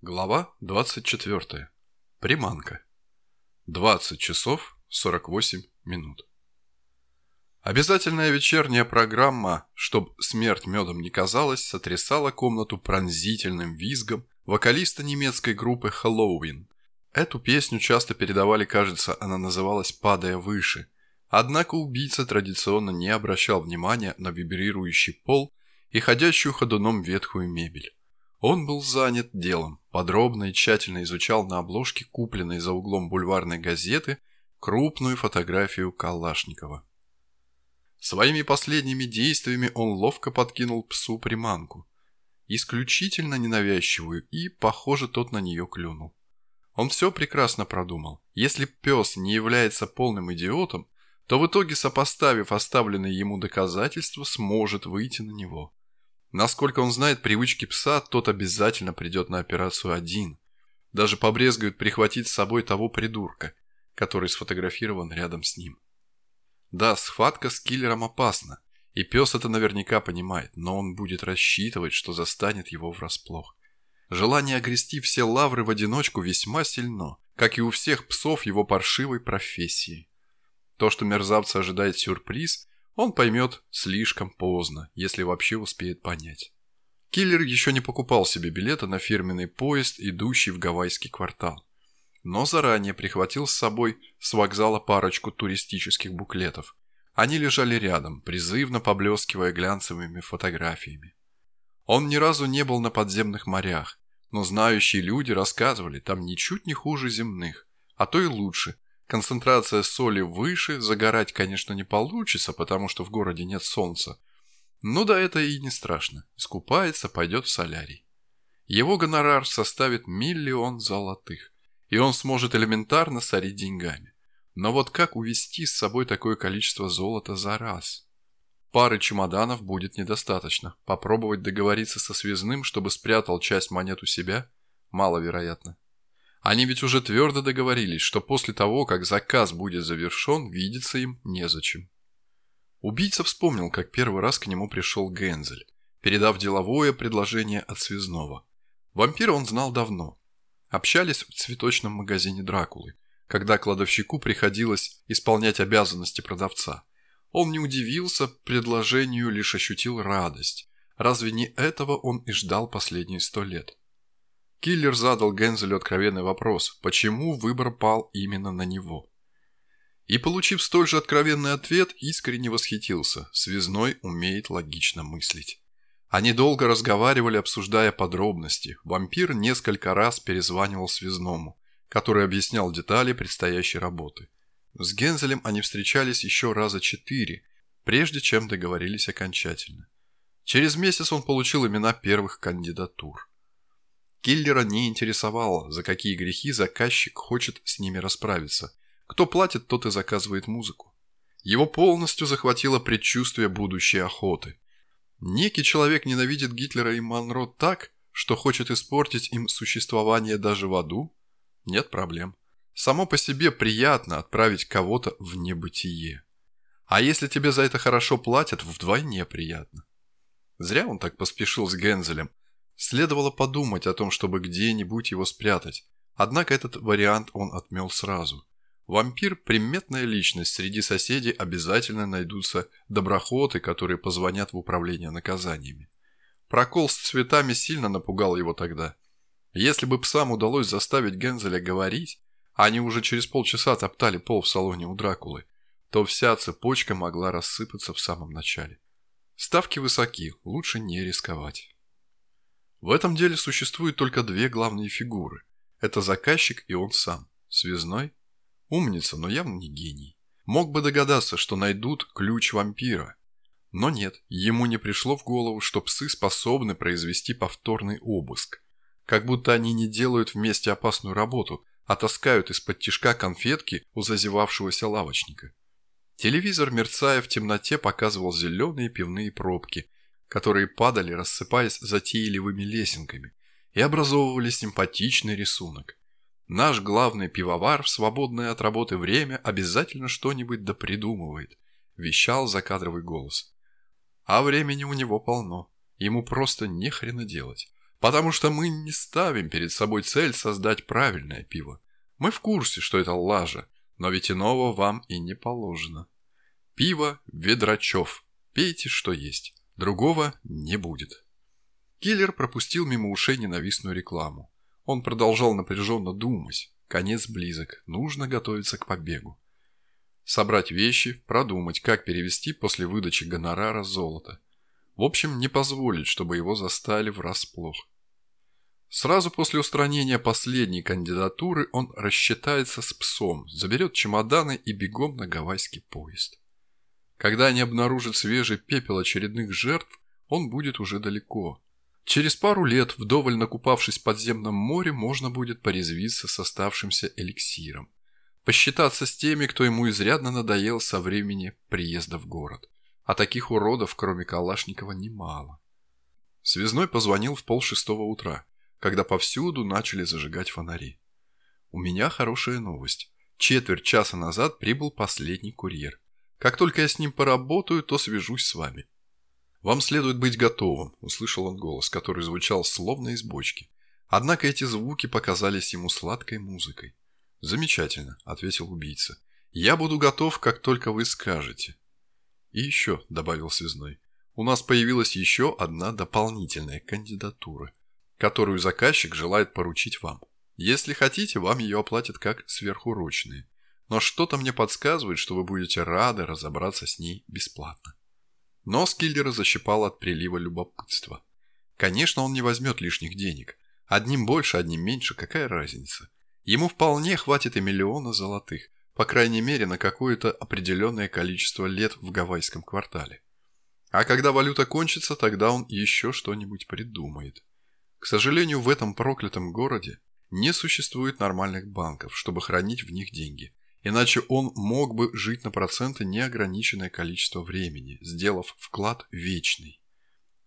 Глава 24. Приманка. 20 часов 48 минут. Обязательная вечерняя программа, чтоб смерть медом не казалась, сотрясала комнату пронзительным визгом вокалиста немецкой группы Хэллоуин. Эту песню часто передавали, кажется, она называлась «Падая выше». Однако убийца традиционно не обращал внимания на вибрирующий пол и ходящую ходуном ветхую мебель. Он был занят делом, подробно и тщательно изучал на обложке купленной за углом бульварной газеты крупную фотографию Калашникова. Своими последними действиями он ловко подкинул псу приманку, исключительно ненавязчивую, и, похоже, тот на нее клюнул. Он все прекрасно продумал. Если пес не является полным идиотом, то в итоге, сопоставив оставленные ему доказательства, сможет выйти на него. Насколько он знает привычки пса, тот обязательно придет на операцию один. Даже побрезгует прихватить с собой того придурка, который сфотографирован рядом с ним. Да, схватка с киллером опасна, и пес это наверняка понимает, но он будет рассчитывать, что застанет его врасплох. Желание огрести все лавры в одиночку весьма сильно, как и у всех псов его паршивой профессии. То, что мерзавца ожидает сюрприз, он поймет слишком поздно, если вообще успеет понять. Киллер еще не покупал себе билета на фирменный поезд, идущий в гавайский квартал. Но заранее прихватил с собой с вокзала парочку туристических буклетов. Они лежали рядом, призывно поблескивая глянцевыми фотографиями. Он ни разу не был на подземных морях, но знающие люди рассказывали, там ничуть не хуже земных, а то и лучше – Концентрация соли выше, загорать, конечно, не получится, потому что в городе нет солнца. Но да это и не страшно. Искупается, пойдет в солярий. Его гонорар составит миллион золотых, и он сможет элементарно сорить деньгами. Но вот как увезти с собой такое количество золота за раз? Пары чемоданов будет недостаточно. Попробовать договориться со связным, чтобы спрятал часть монет у себя, маловероятно. Они ведь уже твердо договорились, что после того, как заказ будет завершен, видеться им незачем. Убийца вспомнил, как первый раз к нему пришел Гензель, передав деловое предложение от связного. Вампира он знал давно. Общались в цветочном магазине Дракулы, когда кладовщику приходилось исполнять обязанности продавца. Он не удивился предложению, лишь ощутил радость. Разве не этого он и ждал последние сто лет? Киллер задал Гензелю откровенный вопрос, почему выбор пал именно на него. И, получив столь же откровенный ответ, искренне восхитился. Связной умеет логично мыслить. Они долго разговаривали, обсуждая подробности. Вампир несколько раз перезванивал связному, который объяснял детали предстоящей работы. С Гензелем они встречались еще раза четыре, прежде чем договорились окончательно. Через месяц он получил имена первых кандидатур. Киллера не интересовало, за какие грехи заказчик хочет с ними расправиться. Кто платит, тот и заказывает музыку. Его полностью захватило предчувствие будущей охоты. Некий человек ненавидит Гитлера и Монро так, что хочет испортить им существование даже в аду? Нет проблем. Само по себе приятно отправить кого-то в небытие. А если тебе за это хорошо платят, вдвойне приятно. Зря он так поспешил с Гензелем, Следовало подумать о том, чтобы где-нибудь его спрятать. Однако этот вариант он отмел сразу. Вампир – приметная личность, среди соседей обязательно найдутся доброхоты, которые позвонят в управление наказаниями. Прокол с цветами сильно напугал его тогда. Если бы псам удалось заставить Гензеля говорить, а они уже через полчаса топтали пол в салоне у Дракулы, то вся цепочка могла рассыпаться в самом начале. Ставки высоки, лучше не рисковать. В этом деле существует только две главные фигуры. Это заказчик и он сам. Связной? Умница, но явно не гений. Мог бы догадаться, что найдут ключ вампира. Но нет, ему не пришло в голову, что псы способны произвести повторный обыск. Как будто они не делают вместе опасную работу, а таскают из-под тишка конфетки у зазевавшегося лавочника. Телевизор, мерцая в темноте, показывал зеленые пивные пробки – которые падали, рассыпаясь затейливыми лесенками, и образовывали симпатичный рисунок. Наш главный пивовар в свободное от работы время обязательно что-нибудь допридумывает, вещал закадровый голос. А времени у него полно, ему просто не хрена делать. Потому что мы не ставим перед собой цель создать правильное пиво. Мы в курсе, что это лажа, но ведь иного вам и не положено. Пиво Ведрачев. Пейте, что есть. Другого не будет. Киллер пропустил мимо ушей ненавистную рекламу. Он продолжал напряженно думать. Конец близок, нужно готовиться к побегу. Собрать вещи, продумать, как перевести после выдачи гонорара золото. В общем, не позволить, чтобы его застали врасплох. Сразу после устранения последней кандидатуры он рассчитается с псом, заберет чемоданы и бегом на гавайский поезд. Когда они обнаружат свежий пепел очередных жертв, он будет уже далеко. Через пару лет, вдоволь накупавшись в подземном море, можно будет порезвиться с оставшимся эликсиром. Посчитаться с теми, кто ему изрядно надоел со времени приезда в город. А таких уродов, кроме Калашникова, немало. Связной позвонил в полшестого утра когда повсюду начали зажигать фонари. У меня хорошая новость. Четверть часа назад прибыл последний курьер. Как только я с ним поработаю, то свяжусь с вами. «Вам следует быть готовым», – услышал он голос, который звучал словно из бочки. Однако эти звуки показались ему сладкой музыкой. «Замечательно», – ответил убийца. «Я буду готов, как только вы скажете». «И еще», – добавил связной, – «у нас появилась еще одна дополнительная кандидатура которую заказчик желает поручить вам. Если хотите, вам ее оплатят как сверхурочные. Но что-то мне подсказывает, что вы будете рады разобраться с ней бесплатно. Но Скиллера защипал от прилива любопытства. Конечно, он не возьмет лишних денег. Одним больше, одним меньше, какая разница? Ему вполне хватит и миллиона золотых, по крайней мере на какое-то определенное количество лет в гавайском квартале. А когда валюта кончится, тогда он еще что-нибудь придумает. К сожалению, в этом проклятом городе не существует нормальных банков, чтобы хранить в них деньги. Иначе он мог бы жить на проценты неограниченное количество времени, сделав вклад вечный.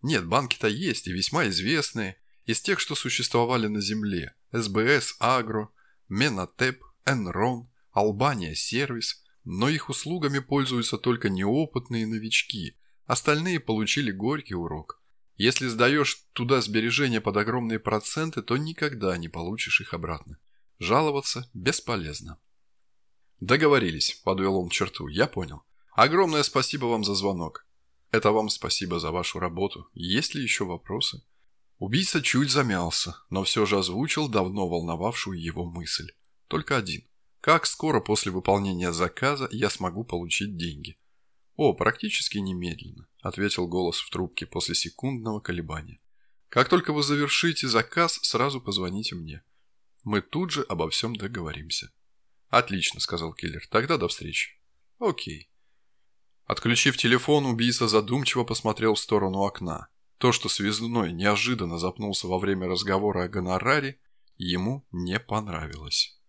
Нет, банки-то есть и весьма известные, из тех, что существовали на Земле. СБС, Агро, Менатеп, Энрон, Албания Сервис, но их услугами пользуются только неопытные новички, остальные получили горький урок. Если сдаешь туда сбережения под огромные проценты, то никогда не получишь их обратно. Жаловаться бесполезно. Договорились, подвел он черту, я понял. Огромное спасибо вам за звонок. Это вам спасибо за вашу работу. Есть ли еще вопросы? Убийца чуть замялся, но все же озвучил давно волновавшую его мысль. Только один. Как скоро после выполнения заказа я смогу получить деньги? О, практически немедленно. – ответил голос в трубке после секундного колебания. «Как только вы завершите заказ, сразу позвоните мне. Мы тут же обо всем договоримся». «Отлично», – сказал киллер. «Тогда до встречи». «Окей». Отключив телефон, убийца задумчиво посмотрел в сторону окна. То, что связной неожиданно запнулся во время разговора о гонораре, ему не понравилось.